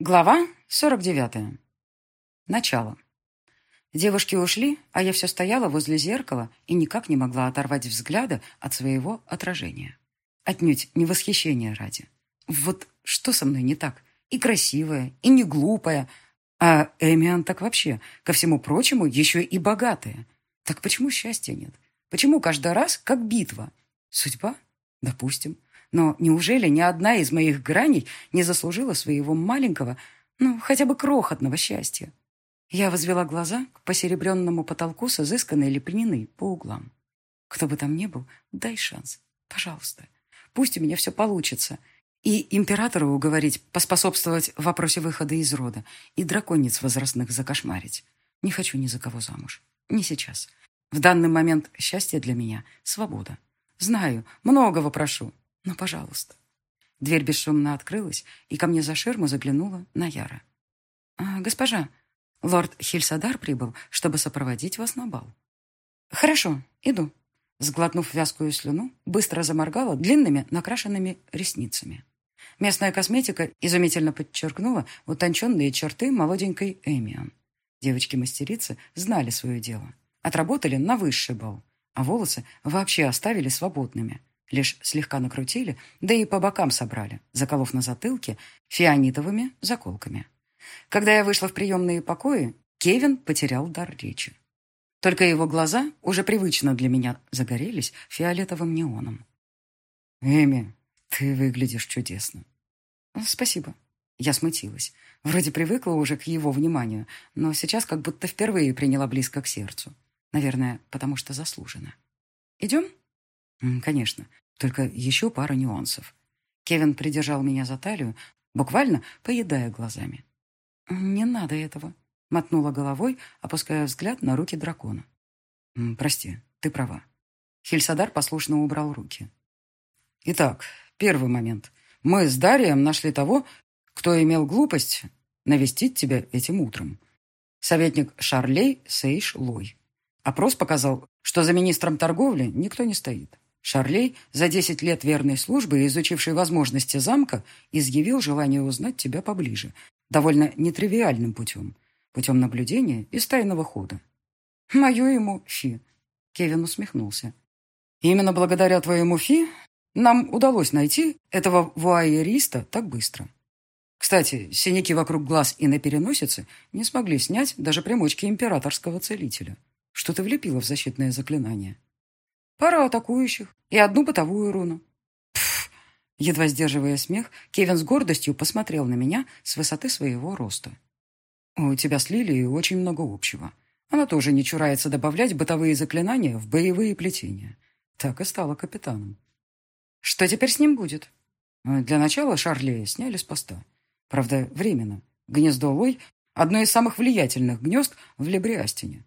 Глава 49. Начало. Девушки ушли, а я все стояла возле зеркала и никак не могла оторвать взгляда от своего отражения. Отнюдь не восхищение ради. Вот что со мной не так? И красивая, и не глупая. А Эмиан так вообще, ко всему прочему, еще и богатая. Так почему счастья нет? Почему каждый раз как битва? Судьба? Допустим. Но неужели ни одна из моих граней не заслужила своего маленького, ну, хотя бы крохотного счастья? Я возвела глаза к посеребренному потолку с изысканной лепниной по углам. Кто бы там ни был, дай шанс. Пожалуйста. Пусть у меня все получится. И императору уговорить, поспособствовать в вопросе выхода из рода, и драконец возрастных закошмарить. Не хочу ни за кого замуж. Не сейчас. В данный момент счастье для меня — свобода. Знаю, многого прошу, но, пожалуйста. Дверь бесшумно открылась, и ко мне за ширму заглянула Наяра. «А, «Госпожа, лорд Хильсадар прибыл, чтобы сопроводить вас на бал». «Хорошо, иду». Сглотнув вязкую слюну, быстро заморгала длинными накрашенными ресницами. Местная косметика изумительно подчеркнула утонченные черты молоденькой Эмиан. Девочки-мастерицы знали свое дело. Отработали на высший бал, а волосы вообще оставили свободными – Лишь слегка накрутили, да и по бокам собрали, заколов на затылке фианитовыми заколками. Когда я вышла в приемные покои, Кевин потерял дар речи. Только его глаза уже привычно для меня загорелись фиолетовым неоном. «Эми, ты выглядишь чудесно». «Спасибо». Я смутилась. Вроде привыкла уже к его вниманию, но сейчас как будто впервые приняла близко к сердцу. Наверное, потому что заслуженно. «Идем?» «Конечно. Только еще пара нюансов». Кевин придержал меня за талию, буквально поедая глазами. «Не надо этого», — мотнула головой, опуская взгляд на руки дракона. «Прости, ты права». Хельсадар послушно убрал руки. «Итак, первый момент. Мы с Дарием нашли того, кто имел глупость навестить тебя этим утром. Советник Шарлей Сейш Лой. Опрос показал, что за министром торговли никто не стоит. Шарлей, за десять лет верной службы изучивший возможности замка, изъявил желание узнать тебя поближе, довольно нетривиальным путем, путем наблюдения и тайного хода. «Мое ему фи», — Кевин усмехнулся. «Именно благодаря твоему фи нам удалось найти этого вуайериста так быстро. Кстати, синяки вокруг глаз и на переносице не смогли снять даже примочки императорского целителя. Что ты влепила в защитное заклинание?» Пару атакующих и одну бытовую руну. Пф, едва сдерживая смех, Кевин с гордостью посмотрел на меня с высоты своего роста. У тебя с Лилией очень много общего. Она тоже не чурается добавлять бытовые заклинания в боевые плетения. Так и стала капитаном. Что теперь с ним будет? Для начала Шарлея сняли с поста. Правда, временно. Гнездо Лой – одно из самых влиятельных гнезд в Лебриастине.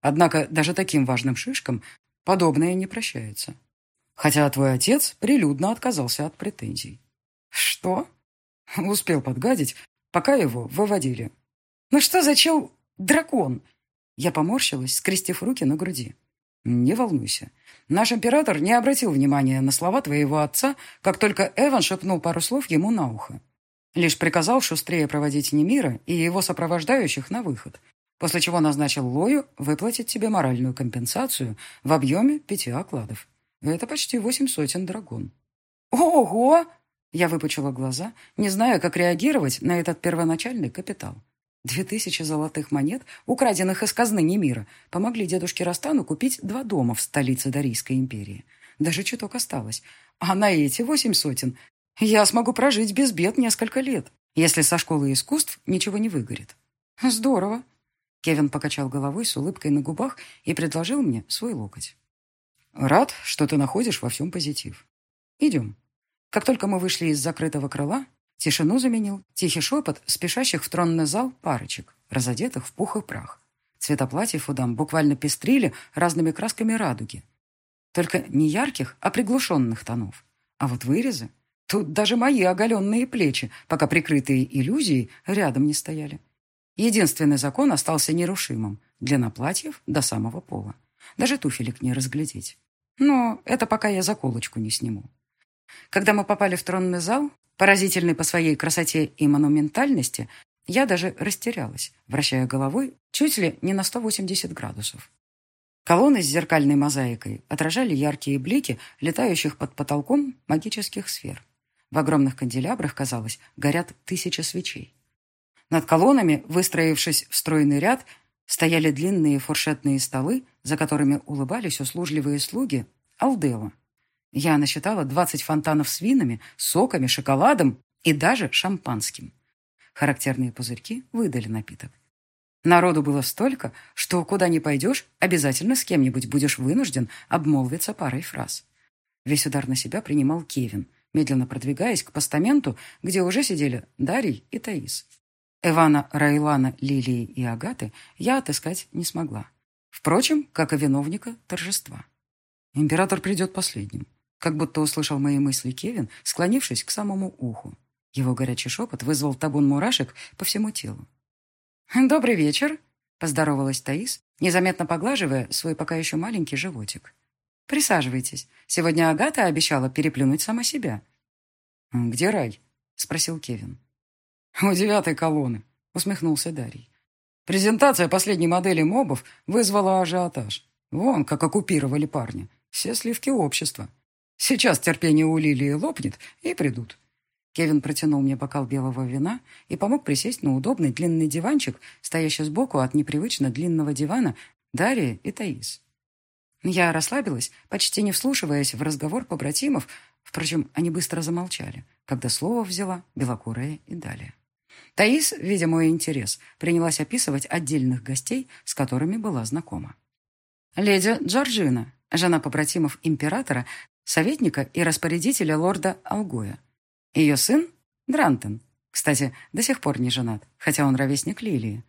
Однако даже таким важным шишкам Подобное не прощается. Хотя твой отец прилюдно отказался от претензий. Что? Успел подгадить, пока его выводили. Ну что за чел дракон? Я поморщилась, скрестив руки на груди. Не волнуйся. Наш император не обратил внимания на слова твоего отца, как только Эван шепнул пару слов ему на ухо. Лишь приказал шустрее проводить Немира и его сопровождающих на выход, после чего назначил Лою выплатить тебе моральную компенсацию в объеме пяти окладов. Это почти восемь сотен драгон. «Ого!» Я выпучила глаза, не зная, как реагировать на этот первоначальный капитал. Две тысячи золотых монет, украденных из казны Немира, помогли дедушке Растану купить два дома в столице Дарийской империи. Даже чуток осталось. А на эти восемь сотен я смогу прожить без бед несколько лет, если со школы искусств ничего не выгорит. Здорово. Кевин покачал головой с улыбкой на губах и предложил мне свой локоть. «Рад, что ты находишь во всем позитив. Идем». Как только мы вышли из закрытого крыла, тишину заменил тихий шепот спешащих в тронный зал парочек, разодетых в пух и прах. Цвета платьев у дам буквально пестрили разными красками радуги. Только не ярких, а приглушенных тонов. А вот вырезы... Тут даже мои оголенные плечи, пока прикрытые иллюзией, рядом не стояли. Единственный закон остался нерушимым. Длина платьев до самого пола. Даже туфелек не разглядеть. Но это пока я заколочку не сниму. Когда мы попали в тронный зал, поразительный по своей красоте и монументальности, я даже растерялась, вращая головой чуть ли не на 180 градусов. Колонны с зеркальной мозаикой отражали яркие блики летающих под потолком магических сфер. В огромных канделябрах, казалось, горят тысячи свечей. Над колоннами, выстроившись в стройный ряд, стояли длинные фуршетные столы, за которыми улыбались услужливые слуги Алдела. Я насчитала 20 фонтанов с винами, соками, шоколадом и даже шампанским. Характерные пузырьки выдали напиток. Народу было столько, что куда ни пойдешь, обязательно с кем-нибудь будешь вынужден обмолвиться парой фраз. Весь удар на себя принимал Кевин, медленно продвигаясь к постаменту, где уже сидели Дарий и Таис. Эвана, Райлана, Лилии и Агаты я отыскать не смогла. Впрочем, как и виновника торжества. Император придет последним. Как будто услышал мои мысли Кевин, склонившись к самому уху. Его горячий шепот вызвал табун мурашек по всему телу. «Добрый вечер», — поздоровалась Таис, незаметно поглаживая свой пока еще маленький животик. «Присаживайтесь. Сегодня Агата обещала переплюнуть сама себя». «Где рай?» — спросил Кевин. «У девятой колонны», — усмехнулся Дарий. «Презентация последней модели мобов вызвала ажиотаж. Вон, как оккупировали парня. Все сливки общества. Сейчас терпение у Лилии лопнет, и придут. Кевин протянул мне бокал белого вина и помог присесть на удобный длинный диванчик, стоящий сбоку от непривычно длинного дивана Дарьи и Таис. Я расслабилась, почти не вслушиваясь в разговор побратимов, впрочем, они быстро замолчали, когда слово взяла белокурая и далее. Таис, видя мой интерес, принялась описывать отдельных гостей, с которыми была знакома. Леди Джорджина, жена побратимов императора, советника и распорядителя лорда Алгоя, ее сын — Дрантон. Кстати, до сих пор не женат, хотя он ровесник Лилии.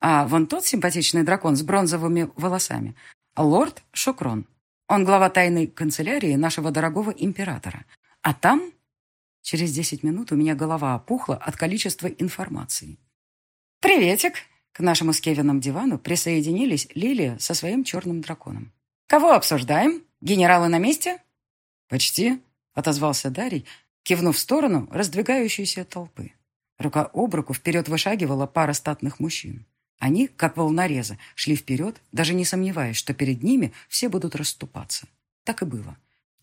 А вон тот симпатичный дракон с бронзовыми волосами — лорд Шукрон. Он глава тайной канцелярии нашего дорогого императора. А там... Через десять минут у меня голова опухла от количества информации. «Приветик!» К нашему с Кевином дивану присоединились Лилия со своим черным драконом. «Кого обсуждаем? Генералы на месте?» «Почти», — отозвался Дарий, кивнув в сторону раздвигающейся толпы. Рука об руку вперед вышагивала пара статных мужчин. Они, как волнорезы, шли вперед, даже не сомневаясь, что перед ними все будут расступаться. Так и было.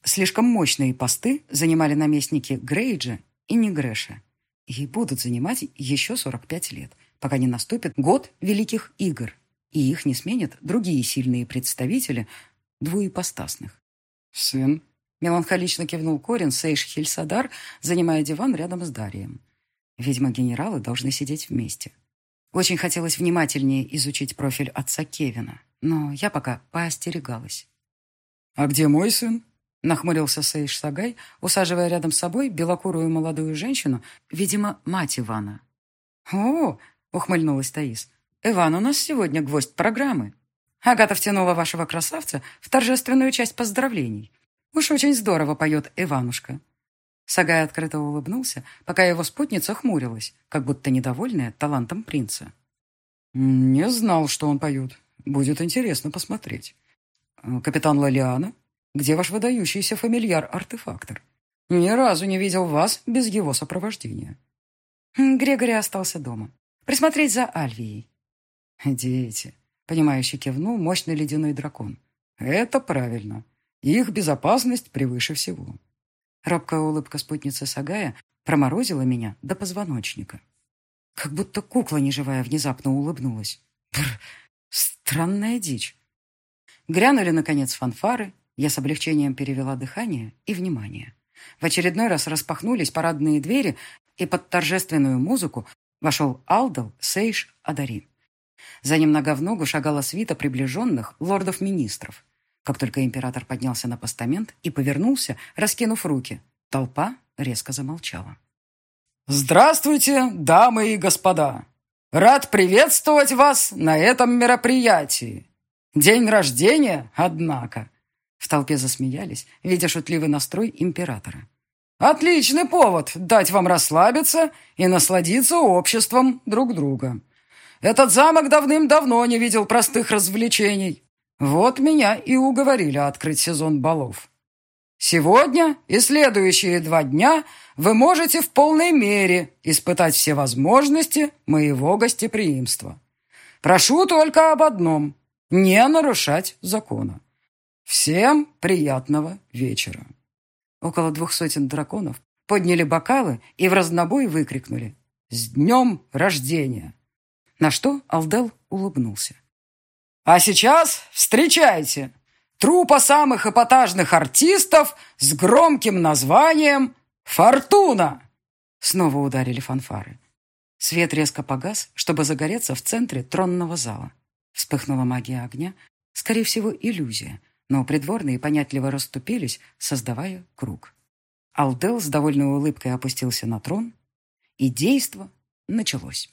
Слишком мощные посты занимали наместники Грейджа и Негреша. И будут занимать еще 45 лет, пока не наступит год Великих Игр, и их не сменят другие сильные представители двуепостасных. «Сын», Меланхолично кивнул Корин Сейш Хильсадар, занимая диван рядом с Дарием. Видимо, генералы должны сидеть вместе. Очень хотелось внимательнее изучить профиль отца Кевина, но я пока поостерегалась. «А где мой сын?» — нахмурился Сейш Сагай, усаживая рядом с собой белокурую молодую женщину, видимо, мать Ивана. «О!» — ухмыльнулась Таис. «Иван у нас сегодня гвоздь программы. Агата втянула вашего красавца в торжественную часть поздравлений. Уж очень здорово поет Иванушка». Сагай открыто улыбнулся, пока его спутница хмурилась, как будто недовольная талантом принца. «Не знал, что он поет. Будет интересно посмотреть. Капитан Лалиана, где ваш выдающийся фамильяр-артефактор? Ни разу не видел вас без его сопровождения». Грегори остался дома. Присмотреть за Альвией. «Дети», — понимающе кивнул мощный ледяной дракон. «Это правильно. Их безопасность превыше всего. Робкая улыбка спутницы Сагая проморозила меня до позвоночника. Как будто кукла неживая внезапно улыбнулась. Бррр, странная дичь. Грянули, наконец, фанфары. Я с облегчением перевела дыхание и внимание. В очередной раз распахнулись парадные двери, и под торжественную музыку вошел Алдал Сейш Адари. За ним нога в ногу шагала свита приближенных лордов-министров. Как только император поднялся на постамент и повернулся, раскинув руки, толпа резко замолчала. «Здравствуйте, дамы и господа! Рад приветствовать вас на этом мероприятии! День рождения, однако!» В толпе засмеялись, видя шутливый настрой императора. «Отличный повод дать вам расслабиться и насладиться обществом друг друга. Этот замок давным-давно не видел простых развлечений. Вот меня и уговорили открыть сезон балов. Сегодня и следующие два дня вы можете в полной мере испытать все возможности моего гостеприимства. Прошу только об одном – не нарушать закона. Всем приятного вечера. Около двух сотен драконов подняли бокалы и в разнобой выкрикнули «С днем рождения!» На что Алдел улыбнулся. «А сейчас встречайте! Трупа самых эпатажных артистов с громким названием «Фортуна!» Снова ударили фанфары. Свет резко погас, чтобы загореться в центре тронного зала. Вспыхнула магия огня, скорее всего, иллюзия, но придворные понятливо расступились, создавая круг. Алдел с довольной улыбкой опустился на трон, и действо началось.